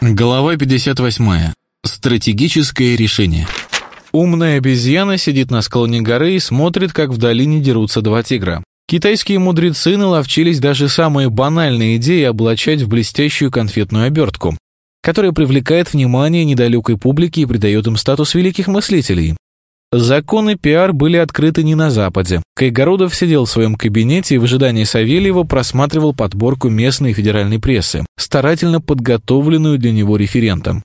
Глава 58. Стратегическое решение. Умная обезьяна сидит на склоне горы и смотрит, как в долине дерутся два тигра. Китайские мудрецы наловчились даже самые банальные идеи облачать в блестящую конфетную обертку, которая привлекает внимание недалекой публики и придает им статус великих мыслителей. Законы пиар были открыты не на Западе. Кайгородов сидел в своем кабинете и в ожидании Савельева просматривал подборку местной и федеральной прессы, старательно подготовленную для него референтом.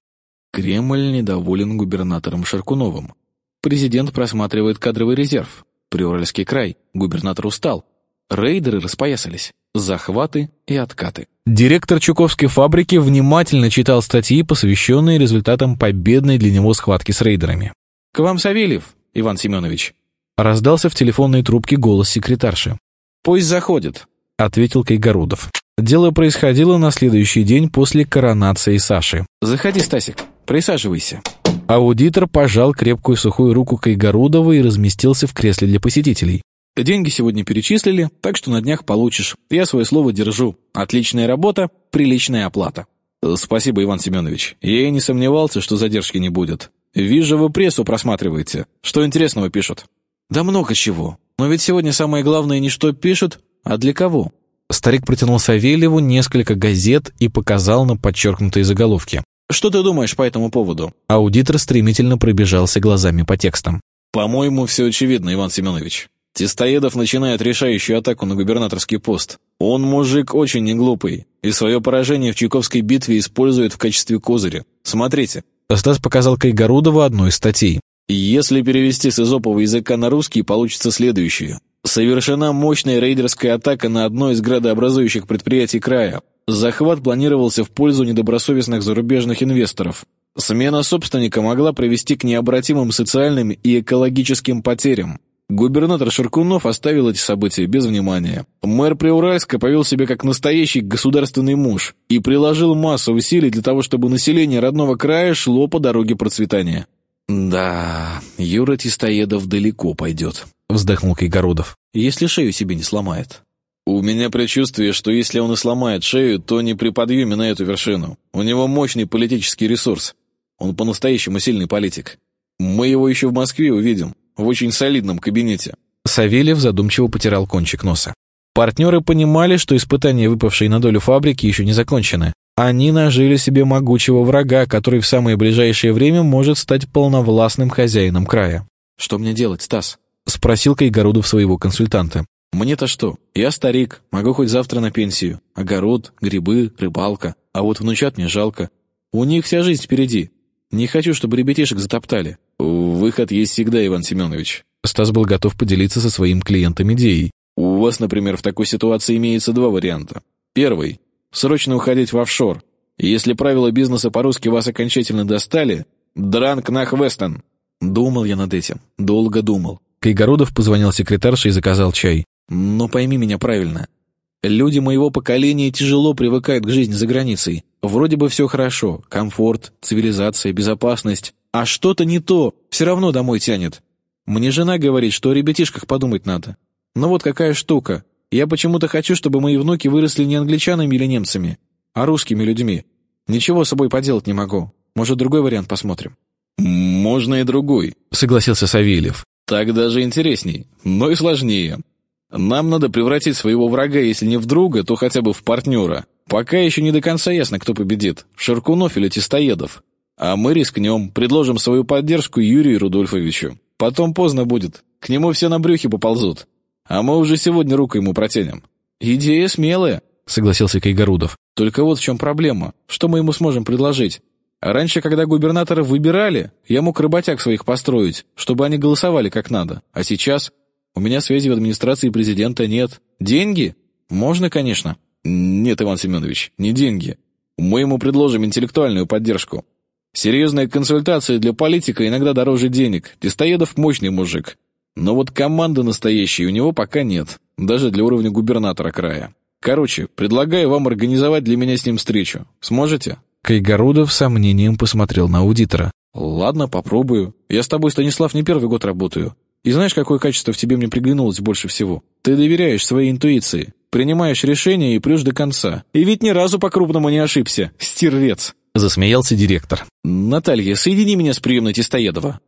Кремль недоволен губернатором Шаркуновым. Президент просматривает кадровый резерв. Приуральский край. Губернатор устал. Рейдеры распоясались. Захваты и откаты. Директор Чуковской фабрики внимательно читал статьи, посвященные результатам победной для него схватки с рейдерами. «К вам Савельев, Иван Семенович!» Раздался в телефонной трубке голос секретарши. «Пусть заходит», — ответил Кайгородов. Дело происходило на следующий день после коронации Саши. «Заходи, Стасик, присаживайся». Аудитор пожал крепкую сухую руку Кайгородова и разместился в кресле для посетителей. «Деньги сегодня перечислили, так что на днях получишь. Я свое слово держу. Отличная работа, приличная оплата». «Спасибо, Иван Семенович. Я и не сомневался, что задержки не будет. Вижу, вы прессу просматриваете. Что интересного пишут?» «Да много чего. Но ведь сегодня самое главное не что пишут, а для кого». Старик протянул Савельеву несколько газет и показал на подчеркнутые заголовки. «Что ты думаешь по этому поводу?» Аудитор стремительно пробежался глазами по текстам. «По-моему, все очевидно, Иван Семенович. Тестоедов начинает решающую атаку на губернаторский пост. Он мужик очень неглупый, и свое поражение в Чайковской битве использует в качестве козыря. Смотрите, Стас показал Кайгородову одну из статей. Если перевести с изопового языка на русский, получится следующее. Совершена мощная рейдерская атака на одно из градообразующих предприятий края. Захват планировался в пользу недобросовестных зарубежных инвесторов. Смена собственника могла привести к необратимым социальным и экологическим потерям. Губернатор Шаркунов оставил эти события без внимания. Мэр Приуральска повел себя как настоящий государственный муж и приложил массу усилий для того, чтобы население родного края шло по дороге процветания. «Да, Юра Тистоедов далеко пойдет», — вздохнул Кайгородов, «если шею себе не сломает». «У меня предчувствие, что если он и сломает шею, то не при подъеме на эту вершину. У него мощный политический ресурс. Он по-настоящему сильный политик. Мы его еще в Москве увидим в очень солидном кабинете». Савельев задумчиво потирал кончик носа. Партнеры понимали, что испытания, выпавшие на долю фабрики, еще не закончены. Они нажили себе могучего врага, который в самое ближайшее время может стать полновластным хозяином края. «Что мне делать, Стас?» — спросил Кайгородов своего консультанта. «Мне-то что? Я старик, могу хоть завтра на пенсию. Огород, грибы, рыбалка. А вот внучат мне жалко. У них вся жизнь впереди. Не хочу, чтобы ребятишек затоптали. Выход есть всегда, Иван Семенович. Стас был готов поделиться со своим клиентом идеей. У вас, например, в такой ситуации имеется два варианта. Первый – срочно уходить в офшор. если правила бизнеса по-русски вас окончательно достали, дранк нах вестон. Думал я над этим, долго думал. Кайгородов позвонил секретарше и заказал чай. Но пойми меня правильно. Люди моего поколения тяжело привыкают к жизни за границей. Вроде бы все хорошо, комфорт, цивилизация, безопасность. А что-то не то, все равно домой тянет. Мне жена говорит, что о ребятишках подумать надо. Но вот какая штука. Я почему-то хочу, чтобы мои внуки выросли не англичанами или немцами, а русскими людьми. Ничего с собой поделать не могу. Может, другой вариант посмотрим?» «Можно и другой», — согласился Савельев. «Так даже интересней, но и сложнее. Нам надо превратить своего врага, если не в друга, то хотя бы в партнера. Пока еще не до конца ясно, кто победит, Шаркунов или Тестоедов. А мы рискнем, предложим свою поддержку Юрию Рудольфовичу. Потом поздно будет, к нему все на брюхе поползут. А мы уже сегодня руку ему протянем. Идея смелая, согласился Кайгородов. Только вот в чем проблема. Что мы ему сможем предложить? Раньше, когда губернатора выбирали, я мог работяг своих построить, чтобы они голосовали как надо. А сейчас у меня связи в администрации президента нет. Деньги? Можно, конечно. Нет, Иван Семенович, не деньги. Мы ему предложим интеллектуальную поддержку. Серьезная консультация для политика иногда дороже денег. Тестоедов мощный мужик. Но вот команды настоящей у него пока нет. Даже для уровня губернатора края. Короче, предлагаю вам организовать для меня с ним встречу. Сможете? Кайгородов с сомнением посмотрел на аудитора. «Ладно, попробую. Я с тобой, Станислав, не первый год работаю. И знаешь, какое качество в тебе мне приглянулось больше всего? Ты доверяешь своей интуиции, принимаешь решения и прешь до конца. И ведь ни разу по-крупному не ошибся, стервец. — засмеялся директор. «Наталья, соедини меня с приемной Тестоедова».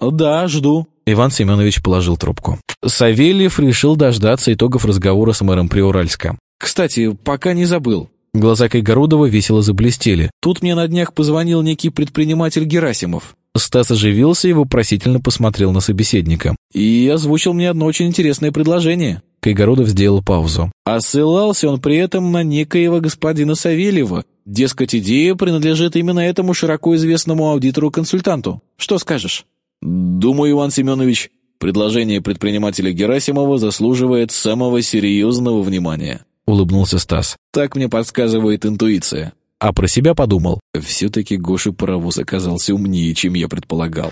«Да, жду». Иван Семенович положил трубку. Савельев решил дождаться итогов разговора с мэром Приуральска. «Кстати, пока не забыл». Глаза Кайгородова весело заблестели. «Тут мне на днях позвонил некий предприниматель Герасимов». Стас оживился и вопросительно посмотрел на собеседника. «И озвучил мне одно очень интересное предложение». Кайгородов сделал паузу. А ссылался он при этом на некоего господина Савельева. Дескать, идея принадлежит именно этому широко известному аудитору-консультанту. Что скажешь? Думаю, Иван Семенович, предложение предпринимателя Герасимова заслуживает самого серьезного внимания. Улыбнулся Стас. Так мне подсказывает интуиция. А про себя подумал. Все-таки Гоша Паровоз оказался умнее, чем я предполагал.